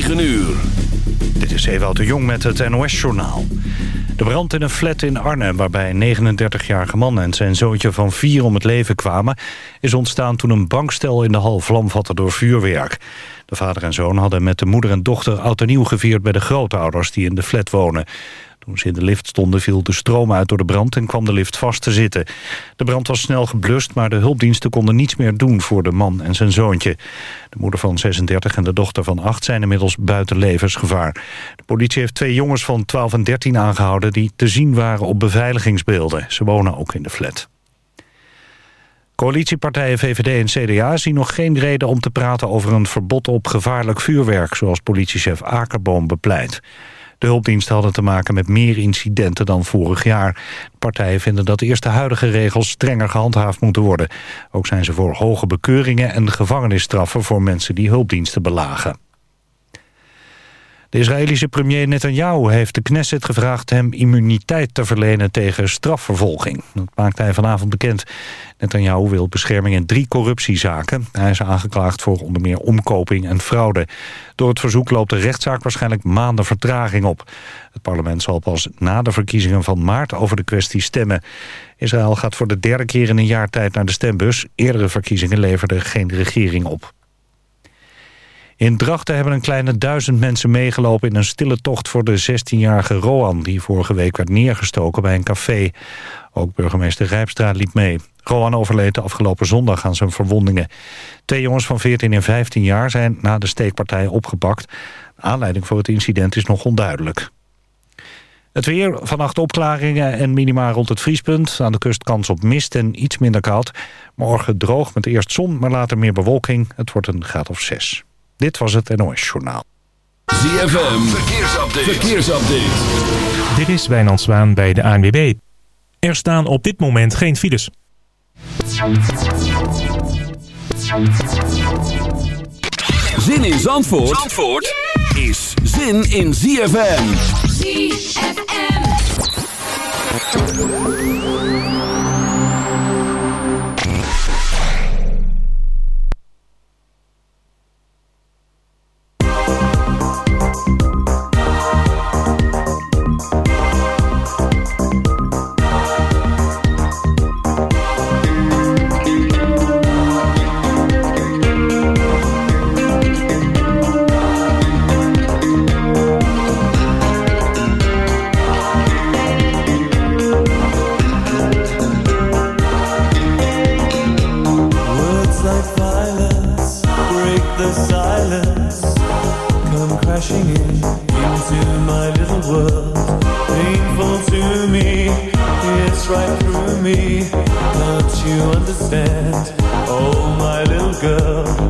9 uur. Dit is Ewout de Jong met het NOS-journaal. De brand in een flat in Arnhem, waarbij een 39-jarige man en zijn zoontje van vier om het leven kwamen, is ontstaan toen een bankstel in de hal vlam vatte door vuurwerk. De vader en zoon hadden met de moeder en dochter oud en nieuw gevierd bij de grootouders die in de flat wonen. Toen ze in de lift stonden viel de stroom uit door de brand en kwam de lift vast te zitten. De brand was snel geblust, maar de hulpdiensten konden niets meer doen voor de man en zijn zoontje. De moeder van 36 en de dochter van 8 zijn inmiddels buiten levensgevaar. De politie heeft twee jongens van 12 en 13 aangehouden die te zien waren op beveiligingsbeelden. Ze wonen ook in de flat. Coalitiepartijen VVD en CDA zien nog geen reden om te praten over een verbod op gevaarlijk vuurwerk, zoals politiechef Akerboom bepleit. De hulpdiensten hadden te maken met meer incidenten dan vorig jaar. Partijen vinden dat eerst de huidige regels strenger gehandhaafd moeten worden. Ook zijn ze voor hoge bekeuringen en gevangenisstraffen voor mensen die hulpdiensten belagen. De Israëlische premier Netanyahu heeft de Knesset gevraagd hem immuniteit te verlenen tegen strafvervolging. Dat maakte hij vanavond bekend. Netanyahu wil bescherming in drie corruptiezaken. Hij is aangeklaagd voor onder meer omkoping en fraude. Door het verzoek loopt de rechtszaak waarschijnlijk maanden vertraging op. Het parlement zal pas na de verkiezingen van maart over de kwestie stemmen. Israël gaat voor de derde keer in een jaar tijd naar de stembus. Eerdere verkiezingen leverden geen regering op. In Drachten hebben een kleine duizend mensen meegelopen in een stille tocht voor de 16-jarige Roan... die vorige week werd neergestoken bij een café. Ook burgemeester Rijpstra liep mee. Roan overleed de afgelopen zondag aan zijn verwondingen. Twee jongens van 14 en 15 jaar zijn na de steekpartij opgepakt. aanleiding voor het incident is nog onduidelijk. Het weer, vannacht opklaringen en minima rond het vriespunt. Aan de kust kans op mist en iets minder koud. Morgen droog met eerst zon, maar later meer bewolking. Het wordt een graad of 6. Dit was het NOS Journaal. ZFM, verkeersupdate. verkeersupdate. Dit is Wijnand Zwaan bij de ANWB. Er staan op dit moment geen files. Zin in Zandvoort, Zandvoort is zin in ZFM. ZFM. ZFM. into my little world. Painful to me, right through me. Don't you understand? Oh, my little girl.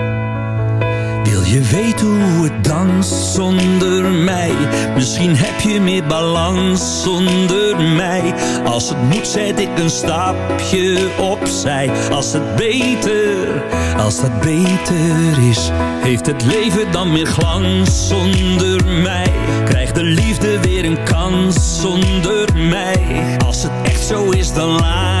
je weten hoe het danst zonder mij? Misschien heb je meer balans zonder mij. Als het moet zet ik een stapje opzij. Als het beter, als dat beter is. Heeft het leven dan meer glans zonder mij? Krijgt de liefde weer een kans zonder mij? Als het echt zo is dan laat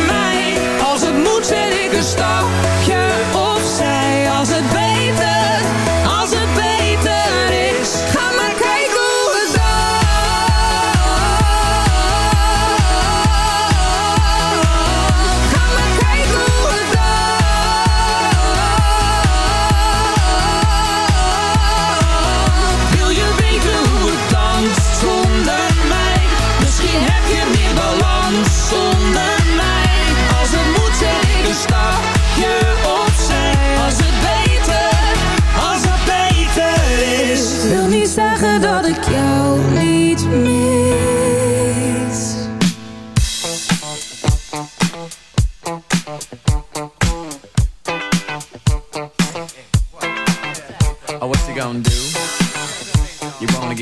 opzij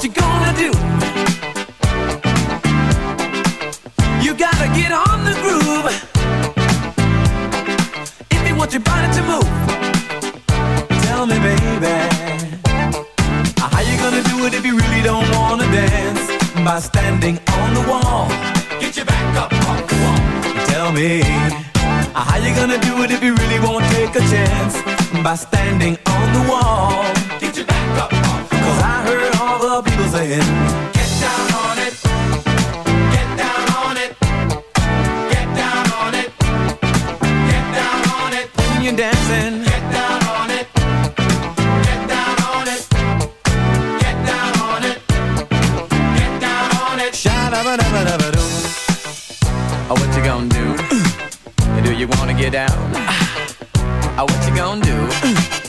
what you gonna do? You gotta get on the groove If you want your body to move Tell me, baby How you gonna do it if you really don't wanna dance? By standing on the wall Get your back up Tell me How you gonna do it if you really take a chance? By standing on the wall Get your back up off the people saying, Get down on it. Get down on it. Get down on it. Get down on it. When you're dancing. Oh, what you gonna do? do you wanna get down? Oh, what you gonna do?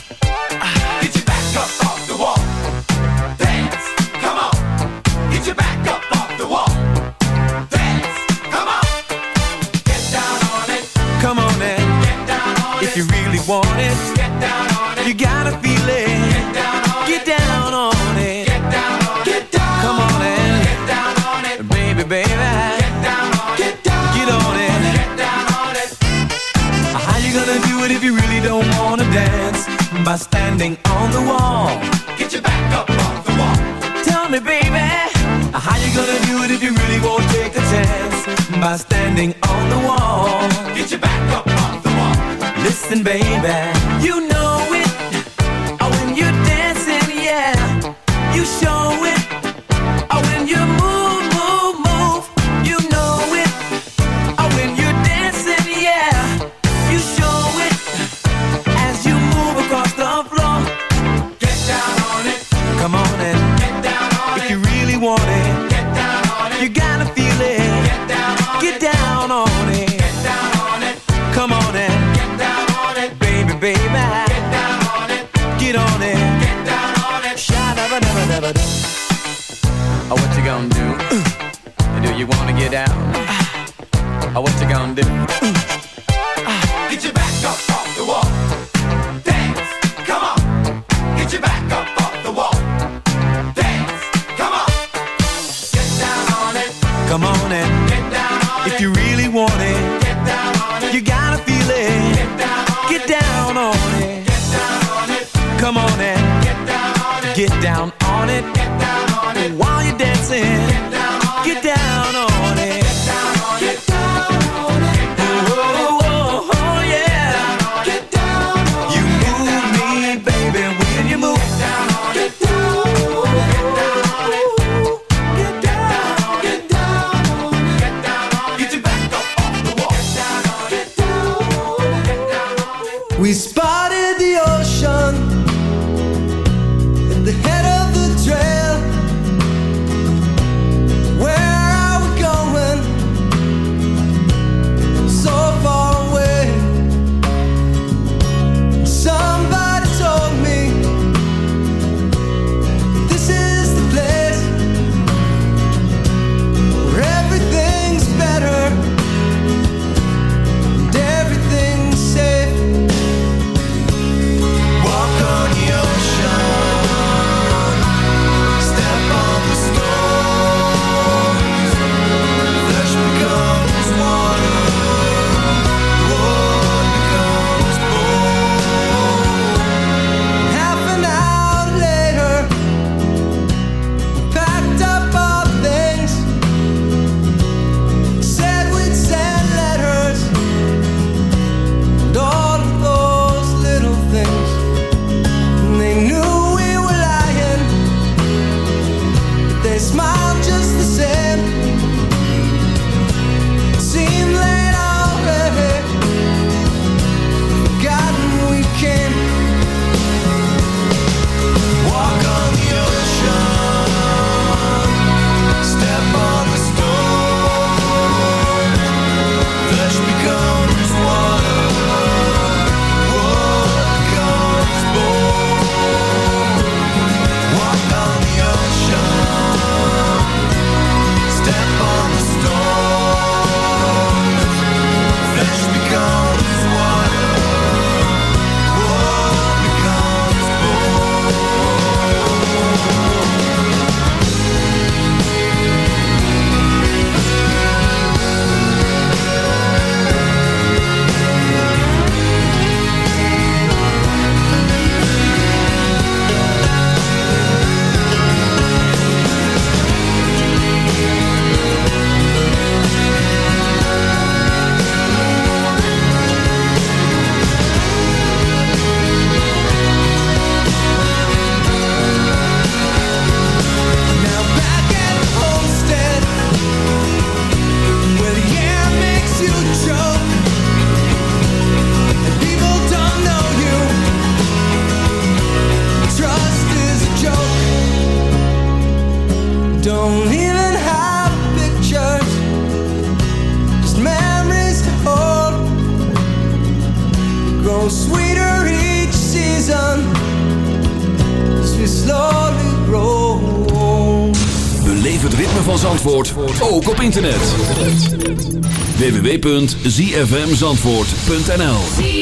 www.zfmzandvoort.nl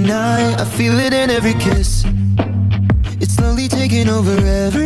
midnight. I feel it in every kiss. It's slowly taking over every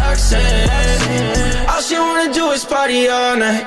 Roxanne. All she wanna do is party all night.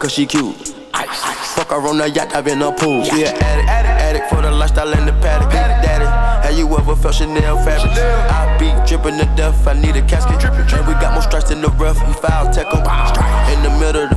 Cause she cute. Fuck her on the yacht, I've been a pool. She an addict, addict for the lifestyle and the paddock. Daddy, have you ever felt Chanel fabric? I be dripping to death, I need a casket. And we got more strikes in the rough, we foul tech 'em. In the middle of the